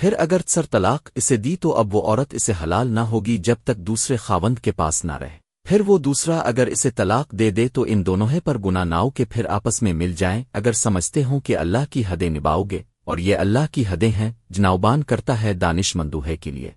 پھر اگر سر طلاق اسے دی تو اب وہ عورت اسے حلال نہ ہوگی جب تک دوسرے خاوند کے پاس نہ رہے۔ پھر وہ دوسرا اگر اسے طلاق دے دے تو ان دونوں پر گنا ناؤ کے پھر آپس میں مل جائیں۔ اگر سمجھتے ہوں کہ اللہ کی حدیں نباؤ گے اور یہ اللہ کی حدیں ہیں جناؤبان کرتا ہے دانش مندوہے کے لیے۔